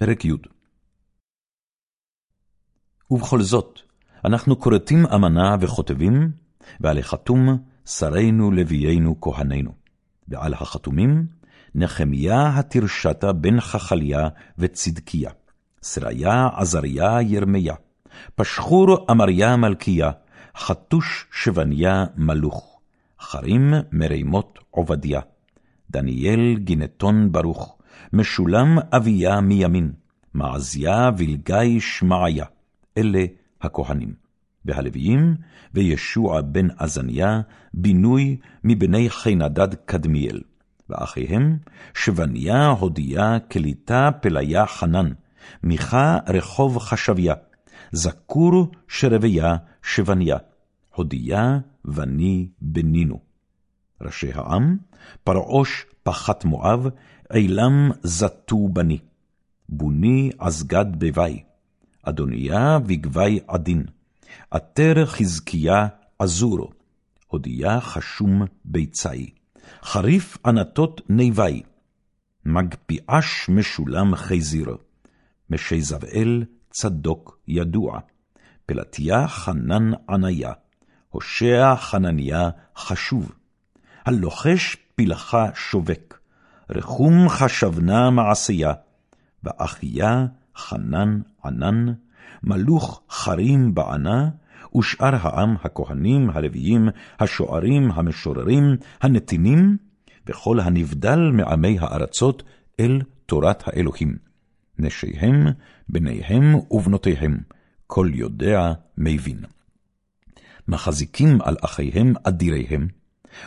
פרק י' ובכל זאת, אנחנו כורתים אמנה וכותבים, ועל החתום שרינו לוויינו כהנינו, ועל החתומים נחמיה התרשתה בן חכליה וצדקיה, סריה עזריה ירמיה, פשחור אמריה מלכיה, חתוש שבניה מלוך, חרים מרימות עובדיה, דניאל גינתון ברוך, משולם אביה מימין, מעזיה ולגי שמעיה, אלה הכהנים. והלוויים, וישוע בן עזניה, בינוי מבני חינדד קדמיאל. ואחיהם, שבניה הודיה, קליטה פליה חנן, מיכה רחוב חשביה, זכור שרביה שבניה, הודיה בני בנינו. ראשי העם, פרעוש פחת מואב, עילם זטו בני. בוני עזגד בבי, אדוניה וגבי עדין. עטר חזקיה עזורו, הודיה חשום ביצי. חריף ענתות נבי, מגפיעש משולם חזיר. משי זבאל צדוק ידוע. פלטיה חנן עניה, הושע חנניה חשוב. הלוחש פלחה שובק, רחום חשבנה מעשייה, ואחיה חנן ענן, מלוך חרים בענה, ושאר העם, הכהנים, הלוויים, השוערים, המשוררים, הנתינים, וכל הנבדל מעמי הארצות אל תורת האלוהים. נשיהם, בניהם ובנותיהם, כל יודע מבין. מחזיקים על אחיהם אדיריהם,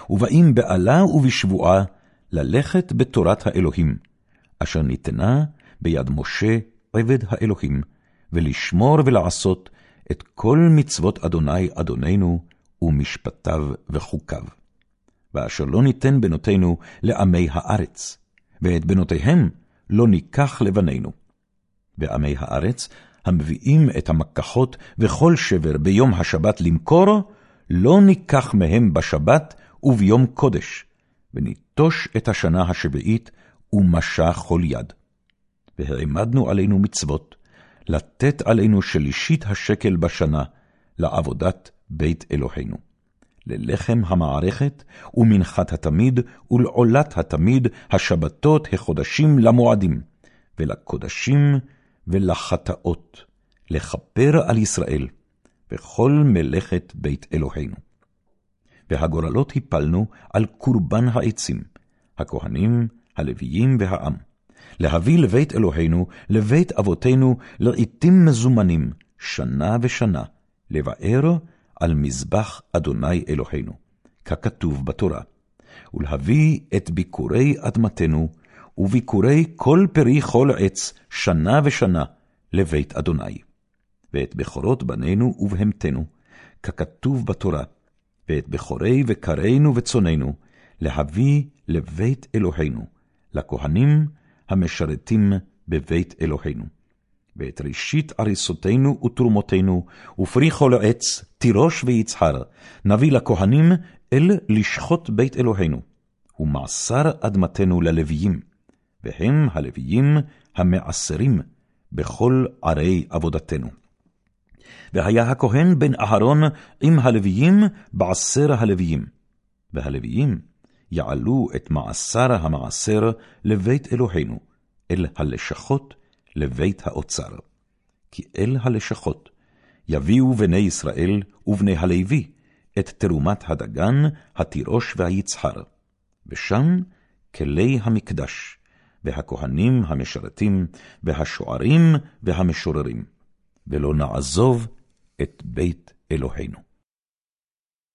ובאים בעלה ובשבועה ללכת בתורת האלוהים, אשר ניתנה ביד משה עבד האלוהים, ולשמור ולעשות את כל מצוות אדוני אדוננו, ומשפטיו וחוקיו. ואשר לא ניתן בנותינו לעמי הארץ, ואת בנותיהם לא ניקח לבנינו. ועמי הארץ, המביאים את המקחות וכל שבר ביום השבת למכור, לא ניקח מהם בשבת וביום קודש, וניטוש את השנה השביעית, ומשע כל יד. והעמדנו עלינו מצוות, לתת עלינו שלישית השקל בשנה, לעבודת בית אלוהינו. ללחם המערכת, ומנחת התמיד, ולעולת התמיד, השבתות, החודשים למועדים, ולקודשים ולחטאות, לכפר על ישראל, וכל מלאכת בית אלוהינו. והגורלות הפלנו על קורבן העצים, הכהנים, הלוויים והעם. להביא לבית אלוהינו, לבית אבותינו, לעתים מזומנים, שנה ושנה, לבאר על מזבח אדוני אלוהינו, ככתוב בתורה, ולהביא את ביקורי אדמתנו, וביקורי כל פרי כל עץ, שנה ושנה, לבית אדוני. ואת בכורות בנינו ובהמתנו, ככתוב בתורה, ואת בכורי וקרינו וצוננו, להביא לבית אלוהינו, לכהנים המשרתים בבית אלוהינו. ואת ראשית עריסותינו ותרומותינו, ופרי כל עץ, תירוש ויצהר, נביא לכהנים אל לשחוט בית אלוהינו, ומעשר אדמתנו ללוויים, והם הלוויים המעשרים בכל ערי עבודתנו. והיה הכהן בן אהרון עם הלוויים בעשר הלוויים, והלוויים יעלו את מעשר המעשר לבית אלוהינו, אל הלשכות לבית האוצר. כי אל הלשכות יביאו בני ישראל ובני הלוי את תרומת הדגן, התירוש והיצהר, ושם כלי המקדש, והכהנים המשרתים, והשוערים והמשוררים, ולא נעזוב את בית אלוהינו.